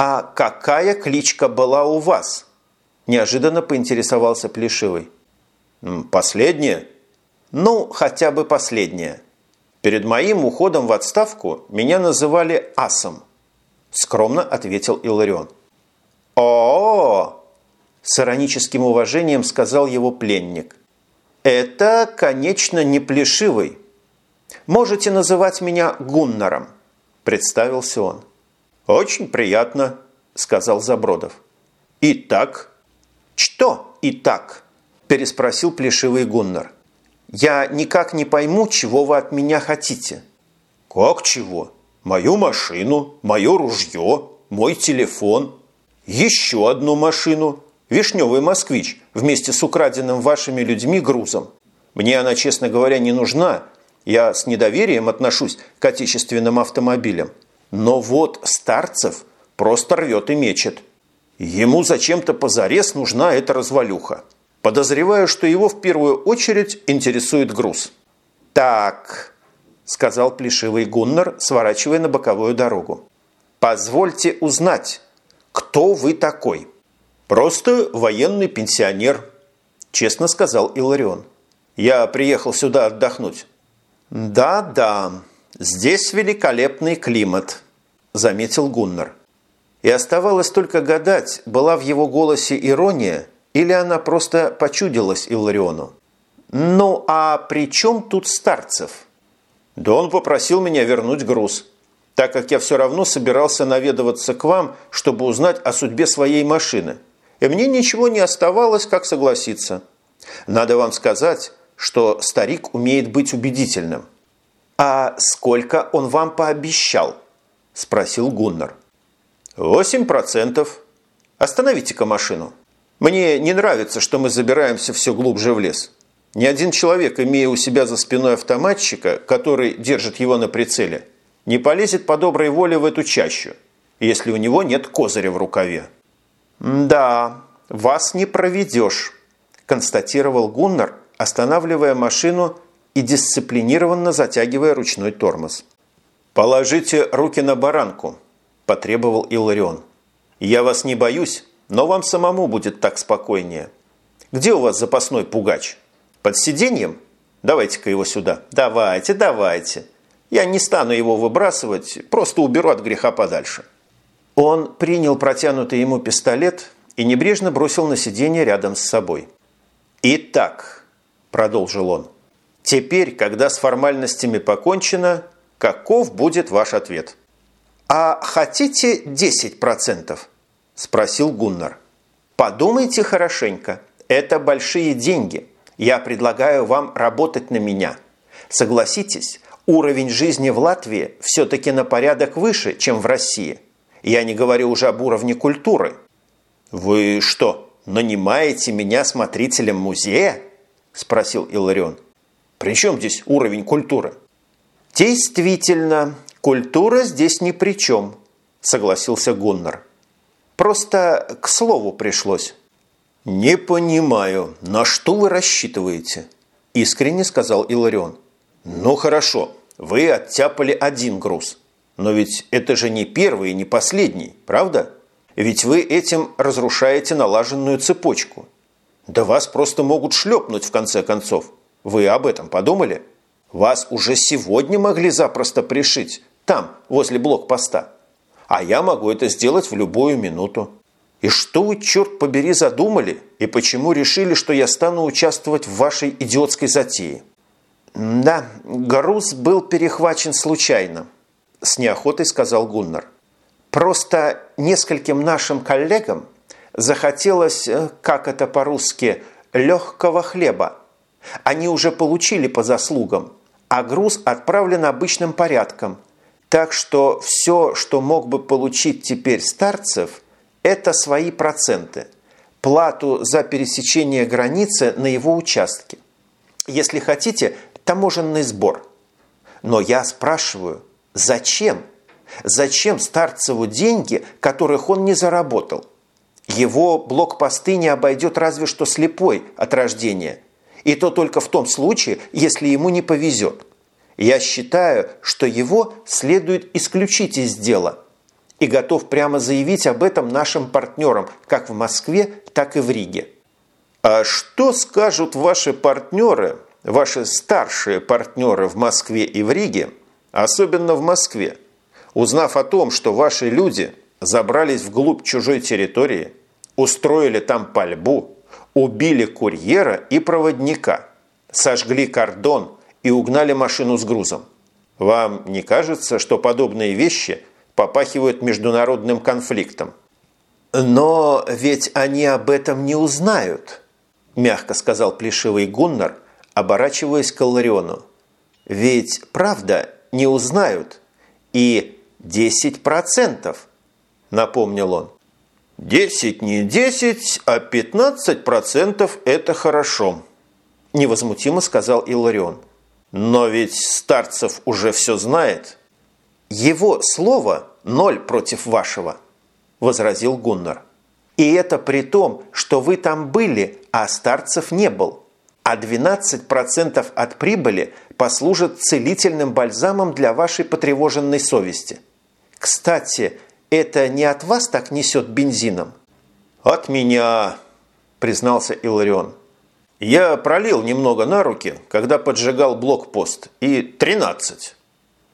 «А какая кличка была у вас?» – неожиданно поинтересовался Плешивый. «Последняя?» «Ну, хотя бы последняя. Перед моим уходом в отставку меня называли Асом», – скромно ответил Иларион. «О-о-о!» – с ироническим уважением сказал его пленник. «Это, конечно, не Плешивый. Можете называть меня Гуннаром», – представился он. «Очень приятно», – сказал Забродов. «Итак?» «Что «итак»?» – переспросил плешивый Гуннар. «Я никак не пойму, чего вы от меня хотите». «Как чего? Мою машину, мое ружье, мой телефон, еще одну машину, вишневый москвич вместе с украденным вашими людьми грузом. Мне она, честно говоря, не нужна. Я с недоверием отношусь к отечественным автомобилям. Но вот Старцев просто рвет и мечет. Ему зачем-то позарез нужна эта развалюха. Подозреваю, что его в первую очередь интересует груз. «Так», – сказал плешивый Гуннар, сворачивая на боковую дорогу. «Позвольте узнать, кто вы такой?» «Просто военный пенсионер», – честно сказал Иларион. «Я приехал сюда отдохнуть». «Да-да», «Здесь великолепный климат», – заметил Гуннар. И оставалось только гадать, была в его голосе ирония или она просто почудилась Иллариону. «Ну, а при чем тут Старцев?» «Да он попросил меня вернуть груз, так как я все равно собирался наведываться к вам, чтобы узнать о судьбе своей машины. И мне ничего не оставалось, как согласиться. Надо вам сказать, что старик умеет быть убедительным». «А сколько он вам пообещал?» – спросил Гуннар. «Восемь процентов. Остановите-ка машину. Мне не нравится, что мы забираемся все глубже в лес. Ни один человек, имея у себя за спиной автоматчика, который держит его на прицеле, не полезет по доброй воле в эту чащу, если у него нет козыря в рукаве». «Да, вас не проведешь», – констатировал Гуннар, останавливая машину и дисциплинированно затягивая ручной тормоз. «Положите руки на баранку», – потребовал Илларион. «Я вас не боюсь, но вам самому будет так спокойнее. Где у вас запасной пугач? Под сиденьем? Давайте-ка его сюда. Давайте, давайте. Я не стану его выбрасывать, просто уберу от греха подальше». Он принял протянутый ему пистолет и небрежно бросил на сиденье рядом с собой. «Итак», – продолжил он, – Теперь, когда с формальностями покончено, каков будет ваш ответ? «А хотите 10%?» – спросил Гуннар. «Подумайте хорошенько. Это большие деньги. Я предлагаю вам работать на меня. Согласитесь, уровень жизни в Латвии все-таки на порядок выше, чем в России. Я не говорю уже об уровне культуры». «Вы что, нанимаете меня смотрителем музея?» – спросил Иларион. При чем здесь уровень культуры? Действительно, культура здесь ни при чем, согласился Гуннар. Просто к слову пришлось. «Не понимаю, на что вы рассчитываете?» – искренне сказал Иларион. «Ну хорошо, вы оттяпали один груз. Но ведь это же не первый и не последний, правда? Ведь вы этим разрушаете налаженную цепочку. Да вас просто могут шлепнуть в конце концов. Вы об этом подумали? Вас уже сегодня могли запросто пришить, там, возле блокпоста. А я могу это сделать в любую минуту. И что вы, черт побери, задумали? И почему решили, что я стану участвовать в вашей идиотской затее? Да, груз был перехвачен случайно, с неохотой сказал Гуннар. Просто нескольким нашим коллегам захотелось, э, как это по-русски, легкого хлеба. Они уже получили по заслугам, а груз отправлен обычным порядком. Так что все, что мог бы получить теперь Старцев, это свои проценты. Плату за пересечение границы на его участке. Если хотите, таможенный сбор. Но я спрашиваю, зачем? Зачем Старцеву деньги, которых он не заработал? Его блокпосты не обойдет разве что слепой от рождения – и то только в том случае, если ему не повезет. Я считаю, что его следует исключить из дела. и готов прямо заявить об этом нашим партнерам как в Москве, так и в Риге. А что скажут ваши партнеры, ваши старшие партнеры в Москве и в Риге, особенно в Москве, узнав о том, что ваши люди забрались вглубь чужой территории, устроили там пальбу, убили курьера и проводника, сожгли кордон и угнали машину с грузом? Вам не кажется, что подобные вещи попахивают международным конфликтом? «Но ведь они об этом не узнают», – мягко сказал плешивый Гуннар, оборачиваясь к Лариону. «Ведь, правда, не узнают. И 10%, – напомнил он. «Десять не десять, а 15% – это хорошо», – невозмутимо сказал Иларион. Но ведь Старцев уже все знает. Его слово ноль против вашего, возразил Гуннар. И это при том, что вы там были, а Старцев не был. А 12% от прибыли послужат целительным бальзамом для вашей потревоженной совести. Кстати, это не от вас так несет бензином? От меня, признался Иларион. Я пролил немного на руки, когда поджигал блокпост, и 13.